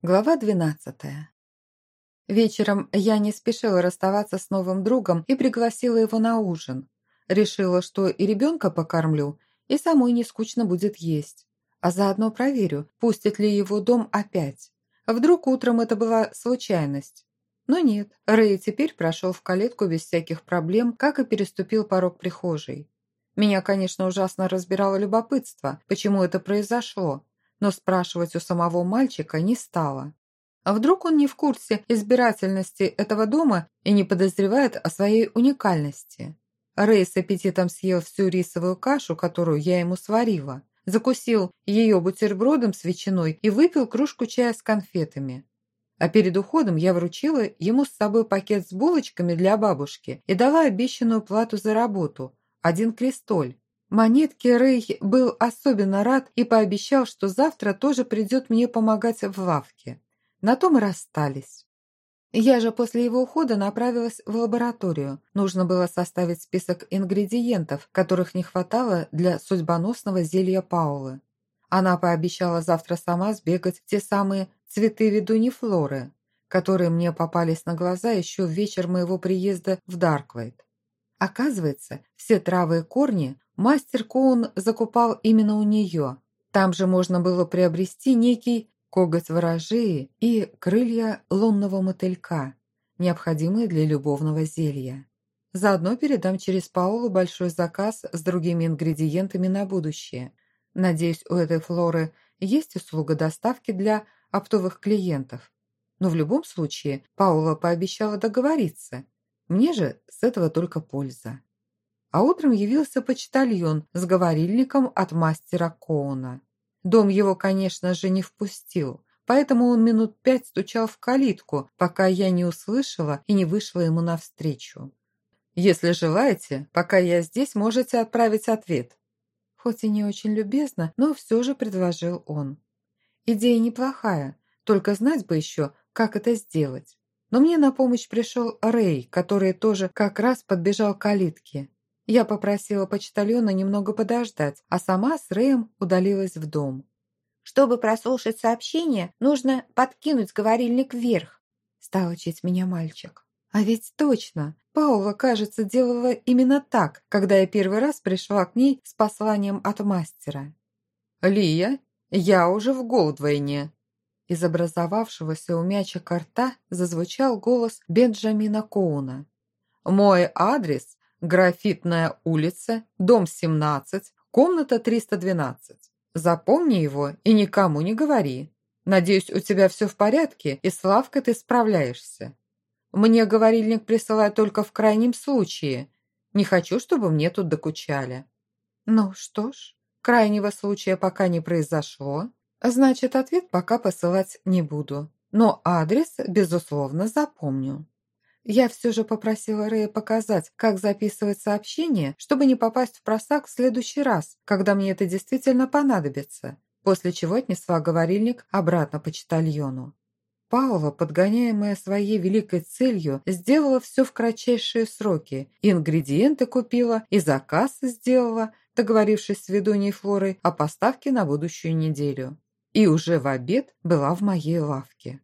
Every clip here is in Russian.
Глава двенадцатая. Вечером я не спешила расставаться с новым другом и пригласила его на ужин. Решила, что и ребенка покормлю, и самой не скучно будет есть. А заодно проверю, пустит ли его дом опять. Вдруг утром это была случайность. Но нет, Рэй теперь прошел в калитку без всяких проблем, как и переступил порог прихожей. Меня, конечно, ужасно разбирало любопытство, почему это произошло, но спрашивать у самого мальчика не стала. А вдруг он не в курсе избирательности этого дома и не подозревает о своей уникальности? Рэй с аппетитом съел всю рисовую кашу, которую я ему сварила, закусил ее бутербродом с ветчиной и выпил кружку чая с конфетами. А перед уходом я вручила ему с собой пакет с булочками для бабушки и дала обещанную плату за работу – один крестоль. Монетке Рэй был особенно рад и пообещал, что завтра тоже придет мне помогать в лавке. На том и расстались. Я же после его ухода направилась в лабораторию. Нужно было составить список ингредиентов, которых не хватало для судьбоносного зелья Паулы. Она пообещала завтра сама сбегать те самые цветы ведуни Флоры, которые мне попались на глаза еще в вечер моего приезда в Дарквейт. Оказывается, все травы и корни Мастер Коун закупал именно у нее. Там же можно было приобрести некий коготь ворожеи и крылья лунного мотылька, необходимые для любовного зелья. Заодно передам через Паулу большой заказ с другими ингредиентами на будущее. Надеюсь, у этой флоры есть услуга доставки для оптовых клиентов. Но в любом случае Паула пообещала договориться. Мне же с этого только польза а утром явился почтальон с говорильником от мастера Коуна. Дом его, конечно же, не впустил, поэтому он минут пять стучал в калитку, пока я не услышала и не вышла ему навстречу. «Если желаете, пока я здесь, можете отправить ответ». Хоть и не очень любезно, но все же предложил он. Идея неплохая, только знать бы еще, как это сделать. Но мне на помощь пришел Рэй, который тоже как раз подбежал к калитке. Я попросила почтальона немного подождать, а сама с Рэем удалилась в дом. «Чтобы прослушать сообщение, нужно подкинуть говорильник вверх», стал учить меня мальчик. А ведь точно, Паула, кажется, делала именно так, когда я первый раз пришла к ней с посланием от мастера. «Лия, я уже в Голдвейне». Из образовавшегося у мячика рта зазвучал голос Бенджамина Коуна. «Мой адрес Графитная улица, дом 17, комната 312. Запомни его и никому не говори. Надеюсь, у тебя все в порядке, и с Лавкой ты справляешься. Мне говорильник присылать только в крайнем случае. Не хочу, чтобы мне тут докучали. Ну что ж, крайнего случая пока не произошло. Значит, ответ пока посылать не буду. Но адрес, безусловно, запомню. Я все же попросила Рэя показать, как записывать сообщение, чтобы не попасть в просак в следующий раз, когда мне это действительно понадобится, после чего отнесла говорильник обратно по читальону. Паула, подгоняемая своей великой целью, сделала все в кратчайшие сроки. И ингредиенты купила, и заказ сделала, договорившись с ведуней Флорой о поставке на будущую неделю. И уже в обед была в моей лавке.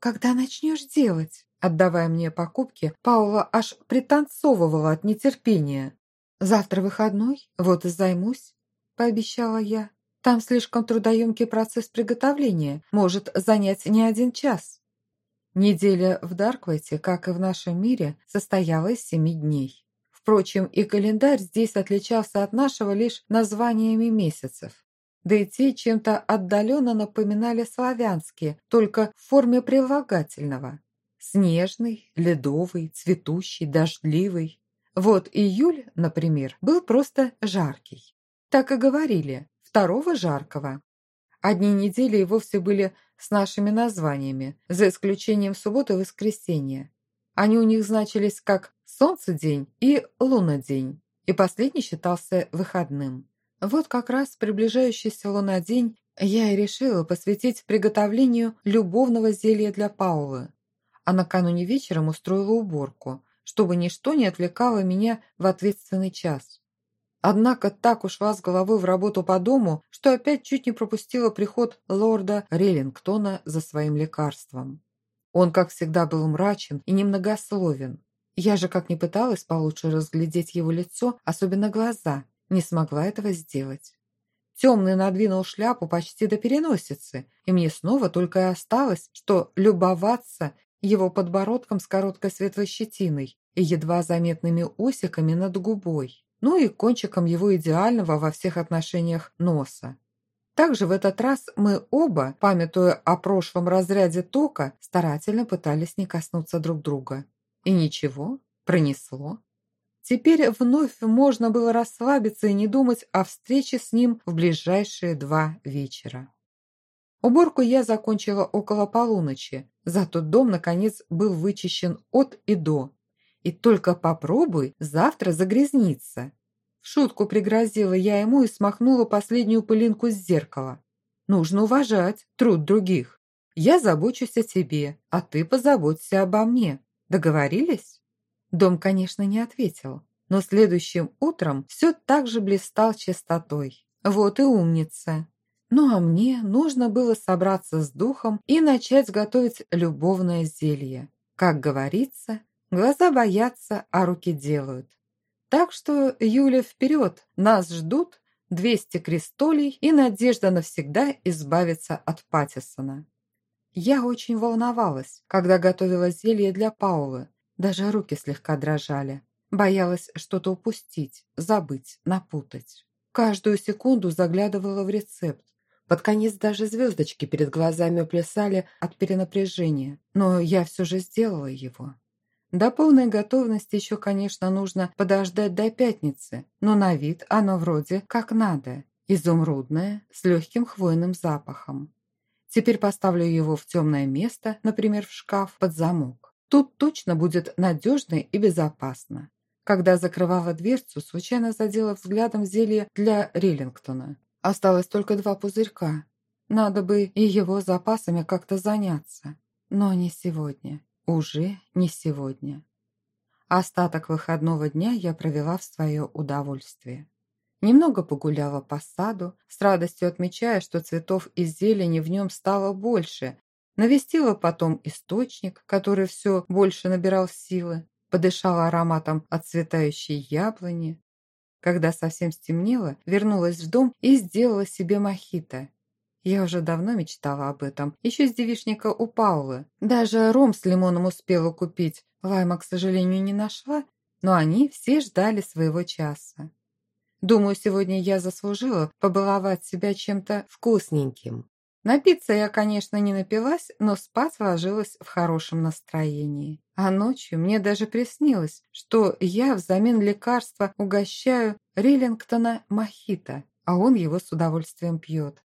«Когда начнешь делать?» Отдавая мне покупки, Паула аж пританцовывала от нетерпения. «Завтра выходной, вот и займусь», – пообещала я. «Там слишком трудоемкий процесс приготовления, может занять не один час». Неделя в Дарквайте, как и в нашем мире, состояла из семи дней. Впрочем, и календарь здесь отличался от нашего лишь названиями месяцев. Да и те чем-то отдаленно напоминали славянские, только в форме прилагательного. Снежный, ледовый, цветущий, дождливый. Вот июль, например, был просто жаркий. Так и говорили, второго жаркого. Одни недели и вовсе были с нашими названиями, за исключением субботы и воскресенья. Они у них значились как солнцедень и лунодень, и последний считался выходным. Вот как раз приближающийся лунодень я и решила посвятить приготовлению любовного зелья для Паулы а накануне вечером устроила уборку, чтобы ничто не отвлекало меня в ответственный час. Однако так ушла с головой в работу по дому, что опять чуть не пропустила приход лорда Риллингтона за своим лекарством. Он, как всегда, был мрачен и немногословен. Я же, как ни пыталась получше разглядеть его лицо, особенно глаза, не смогла этого сделать. Темный надвинул шляпу почти до переносицы, и мне снова только и осталось, что любоваться его подбородком с короткой светлой щетиной и едва заметными усиками над губой, ну и кончиком его идеального во всех отношениях носа. Также в этот раз мы оба, памятуя о прошлом разряде тока, старательно пытались не коснуться друг друга. И ничего, пронесло. Теперь вновь можно было расслабиться и не думать о встрече с ним в ближайшие два вечера. Уборку я закончила около полуночи, зато дом, наконец, был вычищен от и до. И только попробуй завтра загрязниться. В шутку пригрозила я ему и смахнула последнюю пылинку с зеркала. Нужно уважать труд других. Я забочусь о тебе, а ты позаботься обо мне. Договорились? Дом, конечно, не ответил, но следующим утром все так же блистал чистотой. Вот и умница. Ну а мне нужно было собраться с духом и начать готовить любовное зелье. Как говорится, глаза боятся, а руки делают. Так что, Юля, вперед, нас ждут 200 крестолей и надежда навсегда избавиться от Паттисона. Я очень волновалась, когда готовила зелье для Паулы. Даже руки слегка дрожали. Боялась что-то упустить, забыть, напутать. Каждую секунду заглядывала в рецепт, под конец даже звездочки перед глазами плясали от перенапряжения, но я все же сделала его. До полной готовности еще, конечно, нужно подождать до пятницы, но на вид оно вроде как надо. Изумрудное, с легким хвойным запахом. Теперь поставлю его в темное место, например, в шкаф под замок. Тут точно будет надежно и безопасно. Когда закрывала дверцу, случайно задела взглядом зелье для Риллингтона. Осталось только два пузырька. Надо бы и его запасами как-то заняться. Но не сегодня. Уже не сегодня. Остаток выходного дня я провела в свое удовольствие. Немного погуляла по саду, с радостью отмечая, что цветов и зелени в нем стало больше. Навестила потом источник, который все больше набирал силы. Подышала ароматом отцветающей яблони, когда совсем стемнело, вернулась в дом и сделала себе мохито. Я уже давно мечтала об этом, еще с девишника у Паулы. Даже ром с лимоном успела купить, лайма, к сожалению, не нашла, но они все ждали своего часа. Думаю, сегодня я заслужила побаловать себя чем-то вкусненьким. Напиться я, конечно, не напилась, но спать ложилась в хорошем настроении. А ночью мне даже приснилось, что я взамен лекарства угощаю Риллингтона мохито, а он его с удовольствием пьет.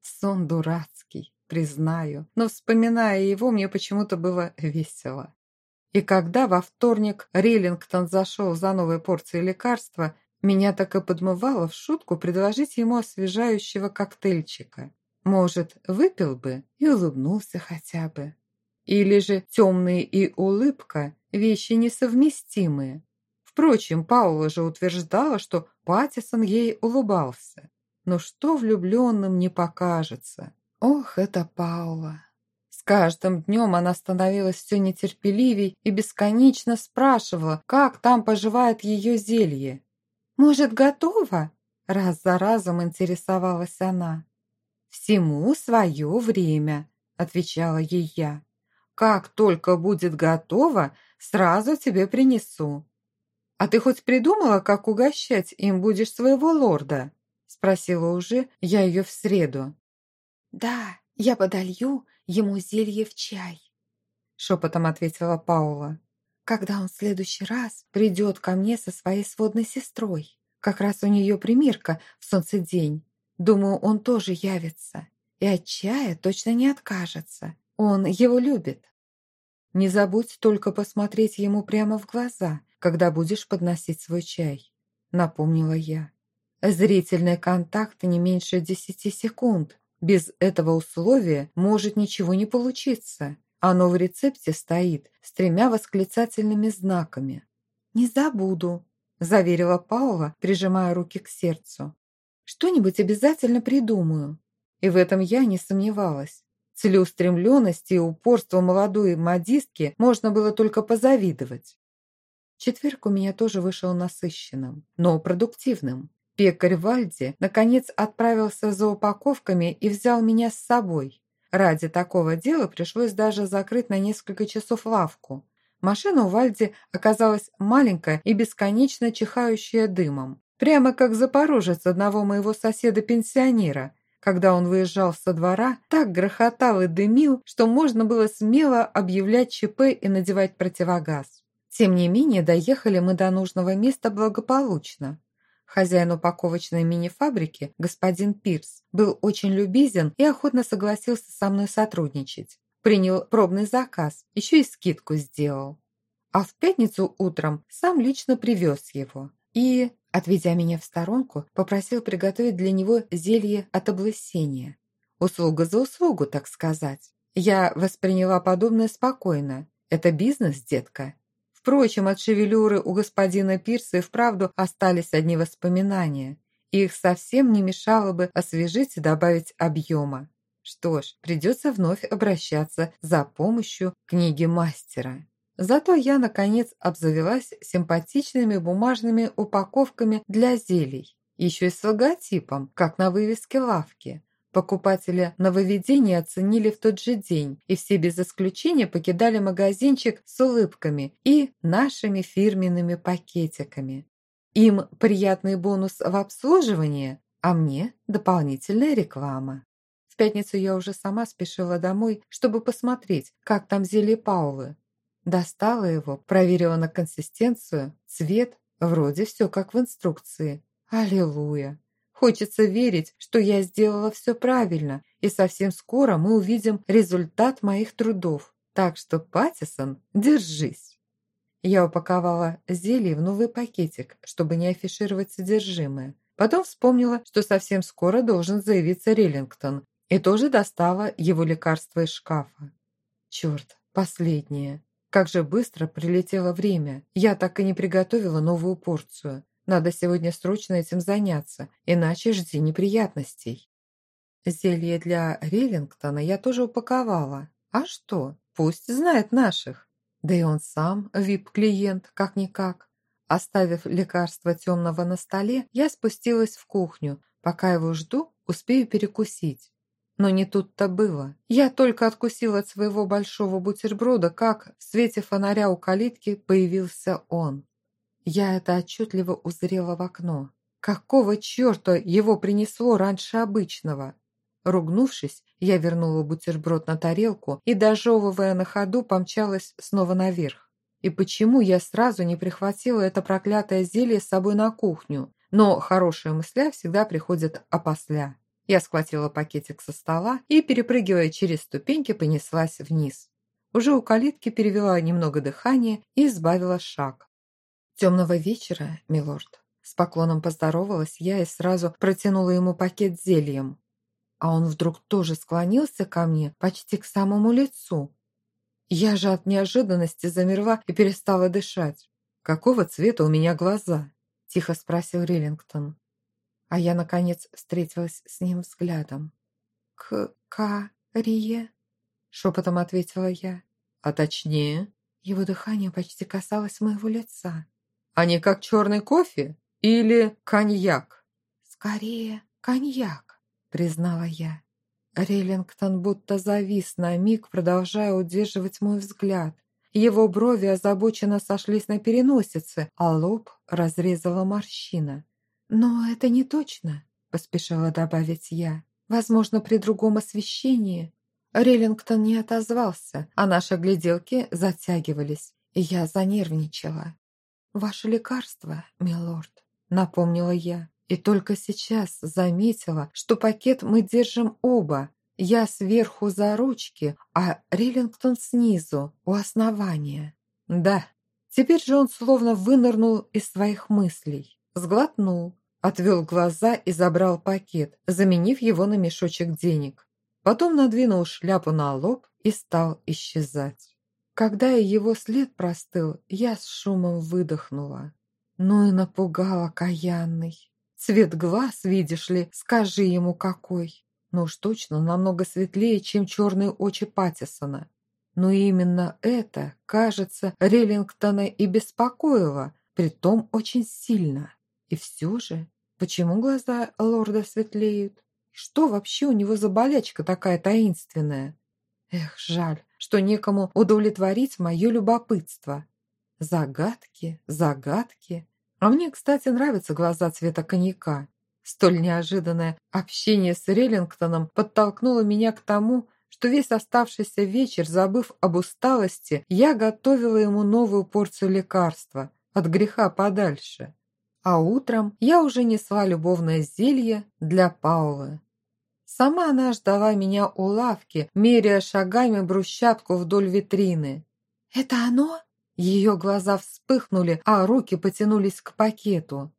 Сон дурацкий, признаю, но, вспоминая его, мне почему-то было весело. И когда во вторник Риллингтон зашел за новой порцией лекарства, меня так и подмывало в шутку предложить ему освежающего коктейльчика. Может, выпил бы и улыбнулся хотя бы. Или же темные и улыбка – вещи несовместимые. Впрочем, Паула же утверждала, что Паттисон ей улыбался. Но что влюбленным не покажется? Ох, это Паула! С каждым днем она становилась все нетерпеливей и бесконечно спрашивала, как там поживает ее зелье. «Может, готово?» Раз за разом интересовалась она. «Всему свое время», – отвечала ей я. «Как только будет готово, сразу тебе принесу». «А ты хоть придумала, как угощать им будешь своего лорда?» – спросила уже я ее в среду. «Да, я подолью ему зелье в чай», – шепотом ответила Паула. «Когда он в следующий раз придет ко мне со своей сводной сестрой. Как раз у нее примирка в солнцедень. Думаю, он тоже явится. И от чая точно не откажется. Он его любит. Не забудь только посмотреть ему прямо в глаза, когда будешь подносить свой чай, напомнила я. Зрительный контакт не меньше десяти секунд. Без этого условия может ничего не получиться. Оно в рецепте стоит с тремя восклицательными знаками. «Не забуду», – заверила Паула, прижимая руки к сердцу. «Что-нибудь обязательно придумаю». И в этом я не сомневалась. Целеустремленности и упорству молодой модистки можно было только позавидовать. Четверг у меня тоже вышел насыщенным, но продуктивным. Пекарь Вальди наконец отправился за упаковками и взял меня с собой. Ради такого дела пришлось даже закрыть на несколько часов лавку. Машина у Вальди оказалась маленькая и бесконечно чихающая дымом. Прямо как запорожец одного моего соседа-пенсионера – когда он выезжал со двора, так грохотал и дымил, что можно было смело объявлять ЧП и надевать противогаз. Тем не менее, доехали мы до нужного места благополучно. Хозяин упаковочной мини-фабрики, господин Пирс, был очень любезен и охотно согласился со мной сотрудничать. Принял пробный заказ, еще и скидку сделал. А в пятницу утром сам лично привез его. И Отведя меня в сторонку, попросил приготовить для него зелье от облысения. Услуга за услугу, так сказать. Я восприняла подобное спокойно. Это бизнес, детка. Впрочем, от шевелюры у господина Пирса и вправду остались одни воспоминания. их совсем не мешало бы освежить и добавить объема. Что ж, придется вновь обращаться за помощью книги мастера. Зато я, наконец, обзавелась симпатичными бумажными упаковками для зелий. Еще и с логотипом, как на вывеске лавки. Покупатели нововведения оценили в тот же день, и все без исключения покидали магазинчик с улыбками и нашими фирменными пакетиками. Им приятный бонус в обслуживании, а мне дополнительная реклама. В пятницу я уже сама спешила домой, чтобы посмотреть, как там зелье Паулы. Достала его, проверила на консистенцию, цвет, вроде все как в инструкции. Аллилуйя! Хочется верить, что я сделала все правильно, и совсем скоро мы увидим результат моих трудов. Так что, Паттисон, держись. Я упаковала зелье в новый пакетик, чтобы не афишировать содержимое. Потом вспомнила, что совсем скоро должен заявиться Риллингтон, и тоже достала его лекарство из шкафа. Черт, последнее. Как же быстро прилетело время. Я так и не приготовила новую порцию. Надо сегодня срочно этим заняться, иначе жди неприятностей. Зелье для Риллингтона я тоже упаковала. А что? Пусть знает наших. Да и он сам вип-клиент, как-никак. Оставив лекарство темного на столе, я спустилась в кухню. Пока его жду, успею перекусить. Но не тут-то было. Я только откусила от своего большого бутерброда, как в свете фонаря у калитки появился он. Я это отчетливо узрела в окно. Какого черта его принесло раньше обычного? Ругнувшись, я вернула бутерброд на тарелку и, дожевывая на ходу, помчалась снова наверх. И почему я сразу не прихватила это проклятое зелье с собой на кухню? Но хорошие мысля всегда приходят опосля. Я схватила пакетик со стола и, перепрыгивая через ступеньки, понеслась вниз. Уже у калитки перевела немного дыхания и сбавила шаг. «Темного вечера, милорд». С поклоном поздоровалась я и сразу протянула ему пакет с зельем. А он вдруг тоже склонился ко мне почти к самому лицу. Я же от неожиданности замерла и перестала дышать. «Какого цвета у меня глаза?» – тихо спросил Риллингтон. А я, наконец, встретилась с ним взглядом. «К-ка-рие?» – шепотом ответила я. «А точнее?» Его дыхание почти касалось моего лица. «А не как черный кофе или коньяк?» «Скорее, коньяк», – признала я. Реллингтон будто завис на миг, продолжая удерживать мой взгляд. Его брови озабоченно сошлись на переносице, а лоб разрезала морщина. «Но это не точно», – поспешила добавить я. «Возможно, при другом освещении». Реллингтон не отозвался, а наши гляделки затягивались, и я занервничала. «Ваше лекарство, милорд», – напомнила я. И только сейчас заметила, что пакет мы держим оба. Я сверху за ручки, а Риллингтон снизу, у основания. Да, теперь же он словно вынырнул из своих мыслей. Сглотнул, отвел глаза и забрал пакет, заменив его на мешочек денег. Потом надвинул шляпу на лоб и стал исчезать. Когда его след простыл, я с шумом выдохнула. Ну и напугал окаянный. Цвет глаз, видишь ли, скажи ему какой. Ну уж точно намного светлее, чем черные очи Паттисона. Но именно это, кажется, Реллингтона и беспокоило, притом очень сильно. И все же, почему глаза лорда светлеют? Что вообще у него за болячка такая таинственная? Эх, жаль, что некому удовлетворить мое любопытство. Загадки, загадки. А мне, кстати, нравятся глаза цвета коньяка. Столь неожиданное общение с Реллингтоном подтолкнуло меня к тому, что весь оставшийся вечер, забыв об усталости, я готовила ему новую порцию лекарства от греха подальше. А утром я уже несла любовное зелье для Паулы. Сама она ждала меня у лавки, меряя шагами брусчатку вдоль витрины. «Это оно?» Ее глаза вспыхнули, а руки потянулись к пакету.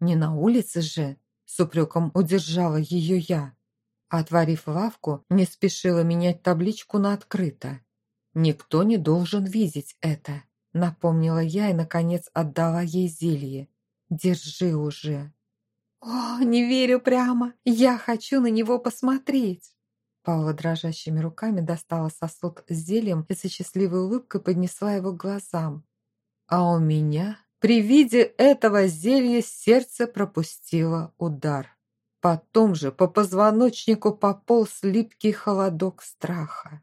«Не на улице же!» – с упреком удержала ее я. Отворив лавку, не спешила менять табличку на открыто. «Никто не должен видеть это», – напомнила я и, наконец, отдала ей зелье. «Держи уже». «О, не верю прямо! Я хочу на него посмотреть!» Паула дрожащими руками достала сосуд с зельем и со счастливой улыбкой поднесла его к глазам. А у меня при виде этого зелья сердце пропустило удар. Потом же по позвоночнику пополз липкий холодок страха.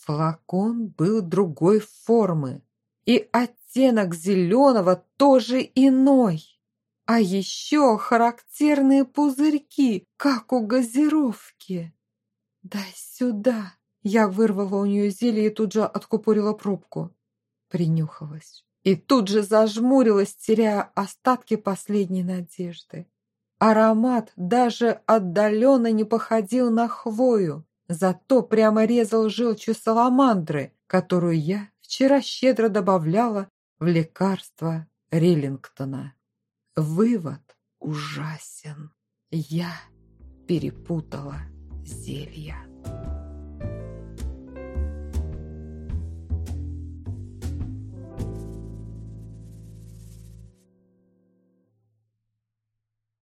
Флакон был другой формы, и оттенок зеленого тоже иной. А еще характерные пузырьки, как у газировки. «Дай сюда!» Я вырвала у нее зелье и тут же откупорила пробку. Принюхалась. И тут же зажмурилась, теряя остатки последней надежды. Аромат даже отдаленно не походил на хвою, зато прямо резал желчью саламандры, которую я вчера щедро добавляла в лекарство Риллингтона. Вывод ужасен. Я перепутала зелья.